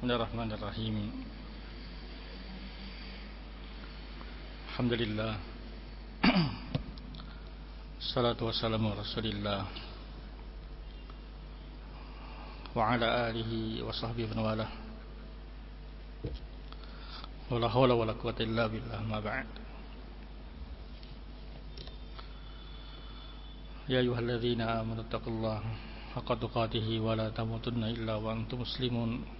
بسم الله الرحمن الرحيم. الحمد لله. الصلاة والسلام على رسول الله. وعلى آله وصحبه من والاه. ولا حول ولا قوة إلا بالله ما بعد. يا أيها الذين آمنوا اتقوا الله حق تقاته ولا تموتن إلا وأنتم مسلمون.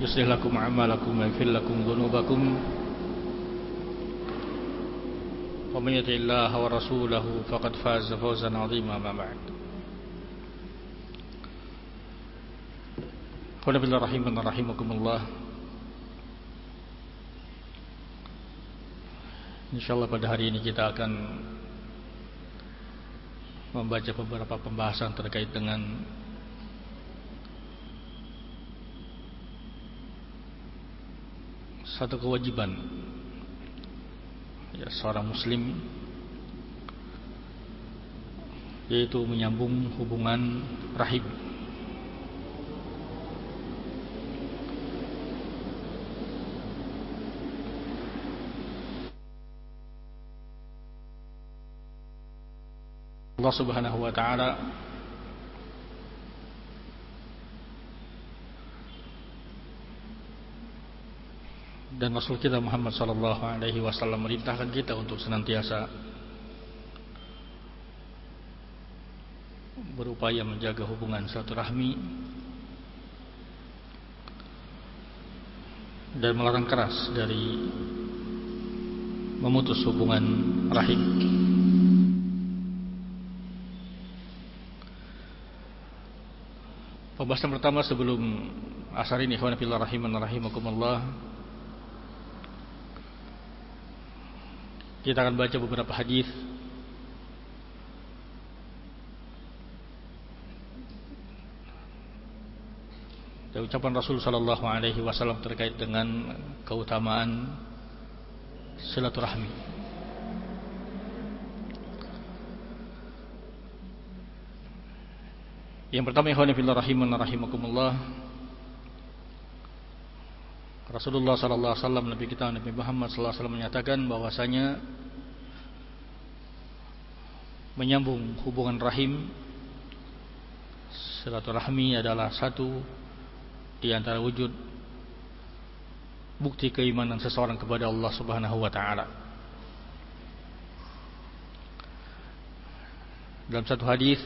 يصلح لكم أعمالكم ويغفر لكم ذنوبكم ومن يطع الله ورسوله فقد فاز فوزا عظيما ما بعد Qul billah rahiman rahimakumullah Insyaallah pada hari ini kita akan membaca beberapa pembahasan terkait dengan satu kewajiban. Ya, seorang muslim yaitu menyambung hubungan rahim Allah Subhanahu wa taala dan Rasul kita Muhammad sallallahu alaihi wasallam merintahkan kita untuk senantiasa berupaya menjaga hubungan silaturahmi dan melarang keras dari memutus hubungan rahim. Pembahasan pertama sebelum asar ini ikhwan rahiman rahimakumullah Kita akan baca beberapa hadis dari ucapan Rasul sallallahu alaihi wasallam terkait dengan keutamaan silaturahmi. Yang pertama ikhwan fillah rahiman rahimakumullah Rasulullah sallallahu alaihi wasallam Nabi kita Nabi Muhammad sallallahu alaihi wasallam menyatakan bahwasanya menyambung hubungan rahim silaturahmi adalah satu di antara wujud bukti keimanan seseorang kepada Allah Subhanahu wa taala. Dalam satu hadis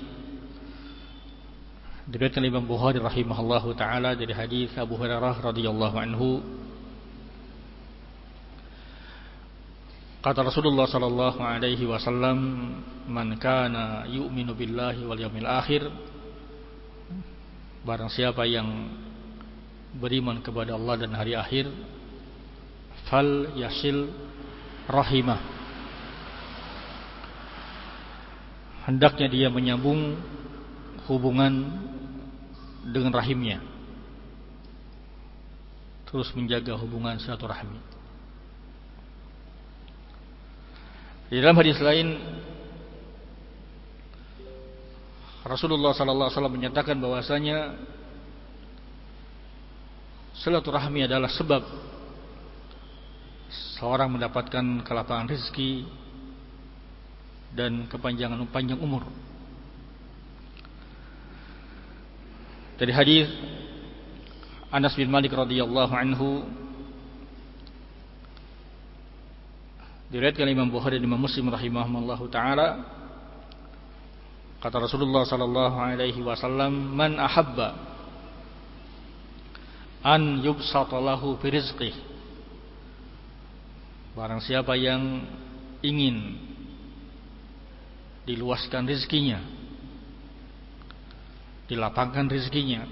Diriwayatkan Imam Bukhari rahimahullahu taala dari hadis Abu Hurairah radhiyallahu anhu Kata Rasulullah sallallahu alaihi wasallam, "Man kana yu'minu billahi wal yawmil akhir" Barang siapa yang beriman kepada Allah dan hari akhir, fal yasil rahimah. Hendaknya dia menyambung hubungan dengan rahimnya terus menjaga hubungan silaturahmi di dalam hadis lain Rasulullah sallallahu alaihi wasallam menyatakan bahwasanya silaturahmi adalah sebab seorang mendapatkan kelapangan rezeki dan kepanjangan panjang umur. Dari hadis Anas bin Malik radhiyallahu anhu diriwayatkan Imam Bukhari dan Imam Muslim rahimahumullahu taala kata Rasulullah sallallahu alaihi wasallam man ahabba an yubsata lahu fi rizqih barang siapa yang ingin diluaskan rezekinya dilapangkan rezekinya.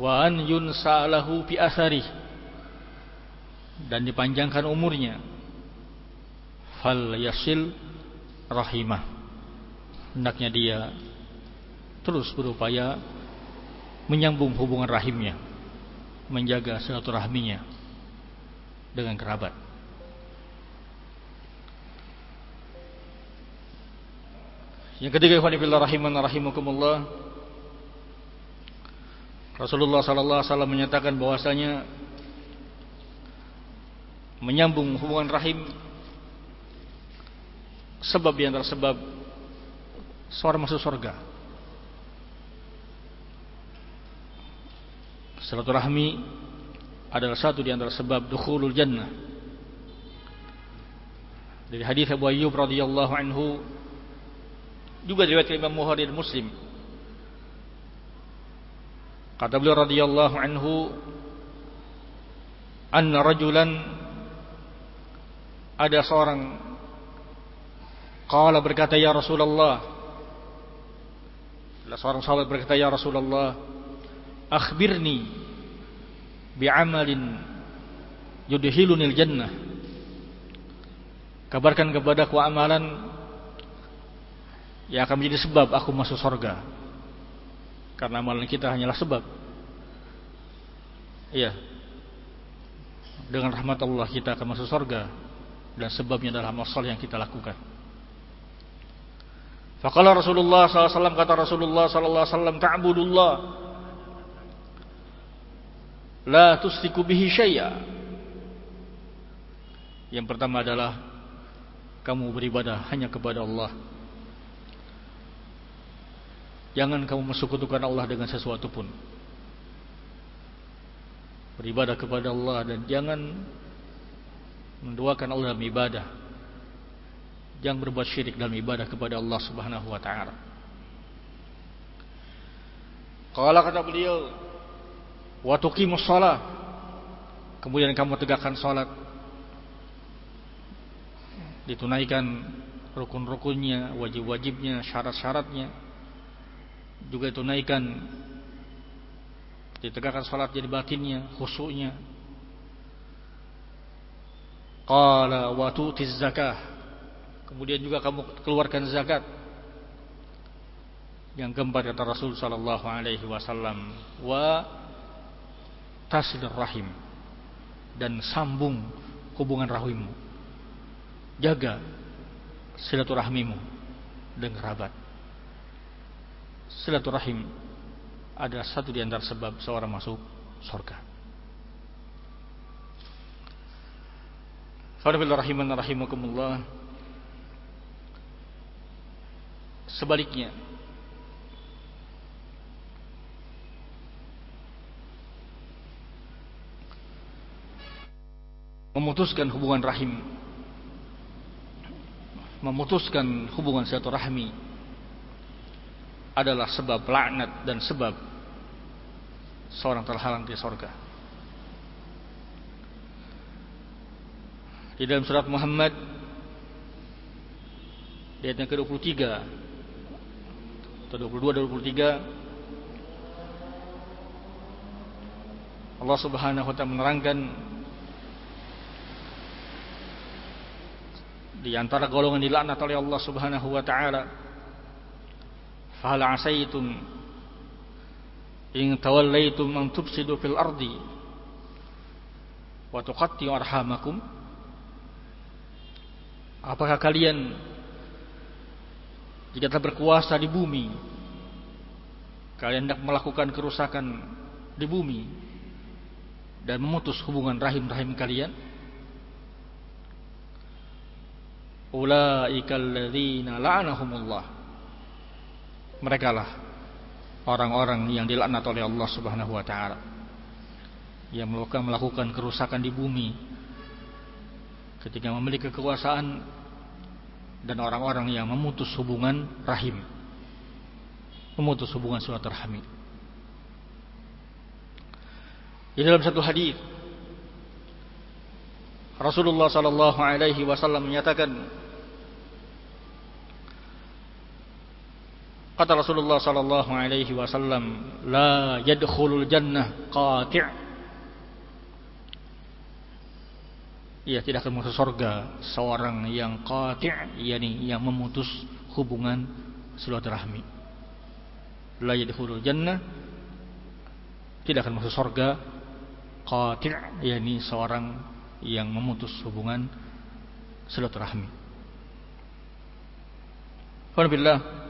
Wa an yunsalahu bi asari dan dipanjangkan umurnya. Fal yasil rahimah. Hendaknya dia terus berupaya menyambung hubungan rahimnya. Menjaga silaturahminya dengan kerabat Yang ketiga ikhwan fillah rahiman rahimakumullah Rasulullah sallallahu alaihi wasallam menyatakan bahwasanya menyambung hubungan rahim sebab di antara sebab seorang masuk surga. Silaturahmi adalah satu di antara sebab dukhulul jannah. Dari hadis Abu Ayyub radhiyallahu anhu juga riwayat Imam Bukhari dan Muslim. Kata beliau radhiyallahu anhu, anna rajulan ada seorang qala berkata ya Rasulullah ada seorang sahabat berkata ya Rasulullah akhbirni bi'amalin yudhilunil jannah kabarkan kepadaku amalan yang akan menjadi sebab aku masuk surga. Karena amalan kita hanyalah sebab. Iya. Dengan rahmat Allah kita akan masuk surga dan sebabnya adalah amal yang kita lakukan. Faqala Rasulullah SAW kata Rasulullah SAW ta'budullah la tusriku bihi syai'a. Yang pertama adalah kamu beribadah hanya kepada Allah Jangan kamu mensekutukan Allah dengan sesuatu pun. Beribadah kepada Allah dan jangan menduakan Allah dalam ibadah. Jangan berbuat syirik dalam ibadah kepada Allah Subhanahu wa taala. Qala kata beliau, "Wa tuqimus shalah." Kemudian kamu tegakkan salat. Ditunaikan rukun-rukunnya, wajib-wajibnya, syarat-syaratnya juga tunaikan ditegakkan salat jadi batinnya khusyuknya. Qala wa tu'tiz zakah. Kemudian juga kamu keluarkan zakat. Yang keempat kata Rasul sallallahu alaihi wasallam wa tasdir rahim. Dan sambung hubungan rahimmu jaga silaturahmimu dengan kerabat silaturahim adalah satu di antara sebab seorang masuk surga. Rahimakumullah. Sebaliknya memutuskan hubungan rahim memutuskan hubungan silaturahmi adalah sebab laknat dan sebab seorang terhalang di sorga. Di dalam surat Muhammad ayat yang ke-23 atau 22 23 Allah Subhanahu wa taala menerangkan di antara golongan dilaknat oleh Allah Subhanahu wa taala Fahal asaitum in tawallaitum an tufsidu fil ardi wa tuqatti'u arhamakum. Apakah kalian jika telah berkuasa di bumi kalian hendak melakukan kerusakan di bumi dan memutus hubungan rahim-rahim kalian? Ulaikal ladzina la'anahumullah mereka lah orang-orang yang dilaknat oleh Allah Subhanahu wa taala. Yang melakukan melakukan kerusakan di bumi. Ketika memiliki kekuasaan dan orang-orang yang memutus hubungan rahim. Memutus hubungan silaturahmi. Di dalam satu hadis Rasulullah sallallahu alaihi wasallam menyatakan Kata Rasulullah sallallahu alaihi wasallam, "La yadkhulul jannah qati'." Ia tidak akan masuk surga seorang yang qati', yakni yang memutus hubungan silaturahmi. La yadkhulul jannah tidak akan masuk surga qati', yakni seorang yang memutus hubungan silaturahmi. Alhamdulillah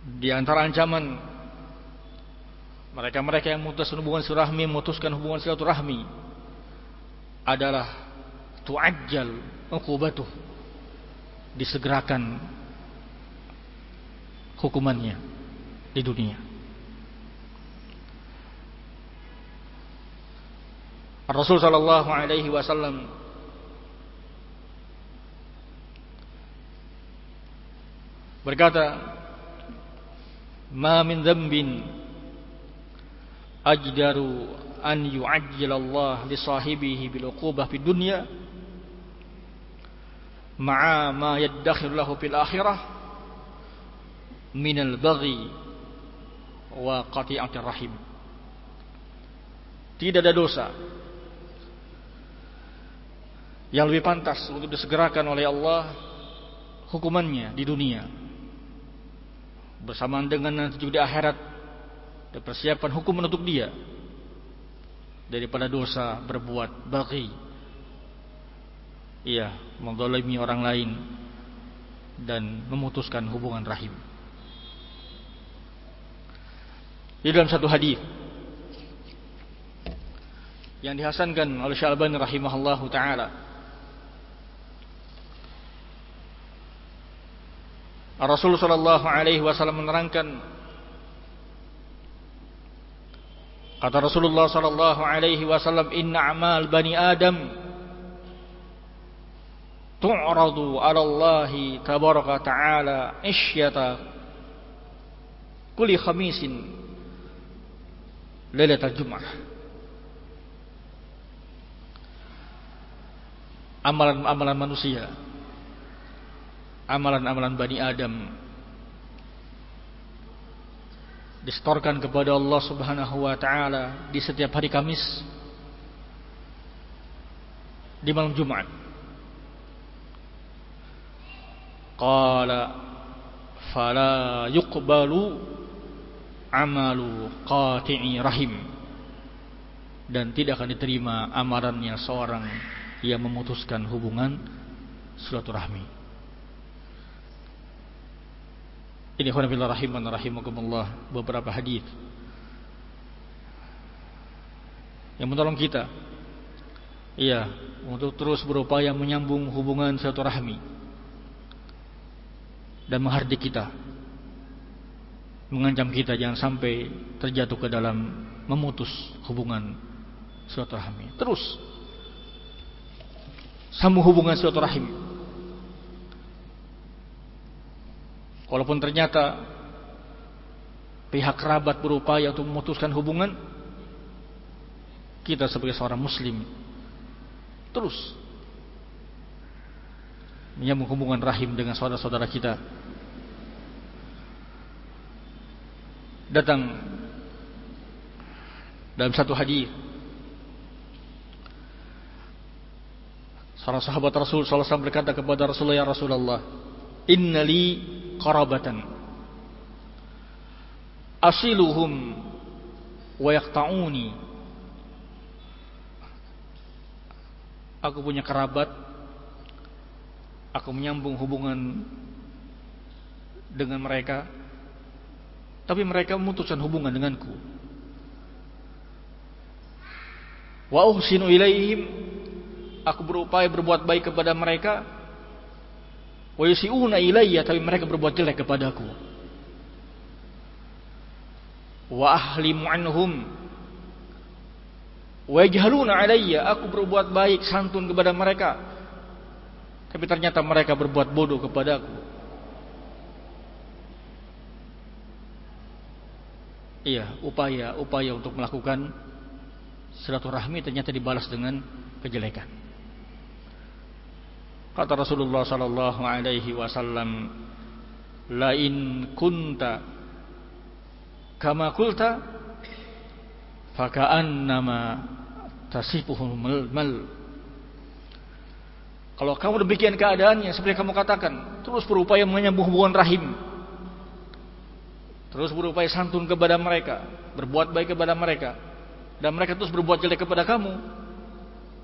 Di antara ancaman mereka-mereka yang memutuskan hubungan silaturahmi, memutuskan hubungan silaturahmi adalah tu'ajjal uqubatuh disegerakan hukumannya di dunia. Rasul sallallahu alaihi wasallam berkata ma min dhanbin ajdaru an yu'ajjil Allah li sahibihi bil uqubah fid dunya ma'a ma yaddakhir lahu fil akhirah min al baghi wa qati'atir rahim. Tidak ada dosa yang lebih pantas untuk disegerakan oleh Allah hukumannya di dunia bersamaan dengan nanti juga di akhirat persiapan hukum untuk dia daripada dosa berbuat bagi. Iya mendolimi orang lain dan memutuskan hubungan rahim. Di dalam satu hadis yang dihasankan oleh Syalbani rahimahullahu taala Rasulullah sallallahu alaihi wasallam menerangkan kata Rasulullah sallallahu alaihi wasallam inna amal bani Adam tu'radu 'ala Allah tabaraka ta'ala ishyata kulli khamisin lailatul jum'ah. Amalan-amalan manusia amalan-amalan Bani Adam distorkan kepada Allah Subhanahu wa taala di setiap hari Kamis di malam Jumat. Qala fala yuqbalu amalu qati'i rahim dan tidak akan diterima amalannya seorang yang memutuskan hubungan silaturahmi. Ini khonafillah rahiman rahimakumullah beberapa hadis yang menolong kita. Iya, untuk terus berupaya menyambung hubungan silaturahmi dan menghardik kita. Mengancam kita jangan sampai terjatuh ke dalam memutus hubungan silaturahmi. Terus sambung hubungan silaturahmi Walaupun ternyata pihak kerabat berupaya untuk memutuskan hubungan, kita sebagai seorang muslim terus menyambung hubungan rahim dengan saudara-saudara kita. Datang dalam satu hadis Salah sahabat Rasul SAW berkata kepada Rasulullah ya Rasulullah Innali qarabatan. Asiluhum wa yaqta'uni. Aku punya kerabat aku menyambung hubungan dengan mereka tapi mereka memutuskan hubungan denganku. Wa uhsinu ilaihim aku berupaya berbuat baik kepada mereka wa ilayya tapi mereka berbuat jelek kepadaku. Wa ahlimu anhum. Wa yajhaluna alayya aku berbuat baik santun kepada mereka. Tapi ternyata mereka berbuat bodoh kepadaku. Iya upaya upaya untuk melakukan silaturahmi ternyata dibalas dengan kejelekan kata Rasulullah sallallahu alaihi wasallam la in kunta kama kulta faka'annama tasifuhul mal kalau kamu demikian keadaannya seperti kamu katakan terus berupaya menyambung hubungan rahim. Terus berupaya santun kepada mereka berbuat baik kepada mereka. Dan mereka terus berbuat jelek kepada kamu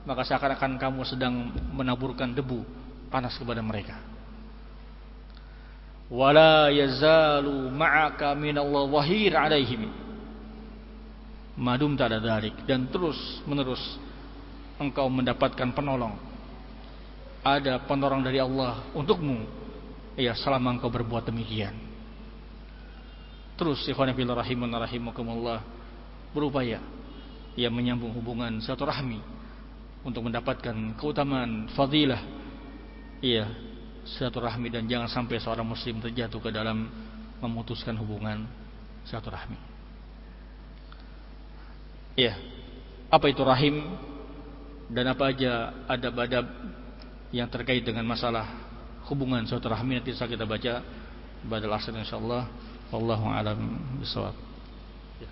maka seakan-akan kamu sedang menaburkan debu panas kepada mereka. Wala yazalu ma'aka minallah wahir alaihim. Madum tak ada dalik dan terus menerus engkau mendapatkan penolong. Ada penolong dari Allah untukmu. Ya selama engkau berbuat demikian. Terus ikhwan fillah rahimun rahimakumullah berupaya ia menyambung hubungan satu rahmi untuk mendapatkan keutamaan fadilah iya silaturahmi dan jangan sampai seorang muslim terjatuh ke dalam memutuskan hubungan silaturahmi. Iya. Apa itu rahim dan apa aja adab-adab yang terkait dengan masalah hubungan silaturahmi nanti bisa kita baca badal asr insyaallah wallahu alam bisawab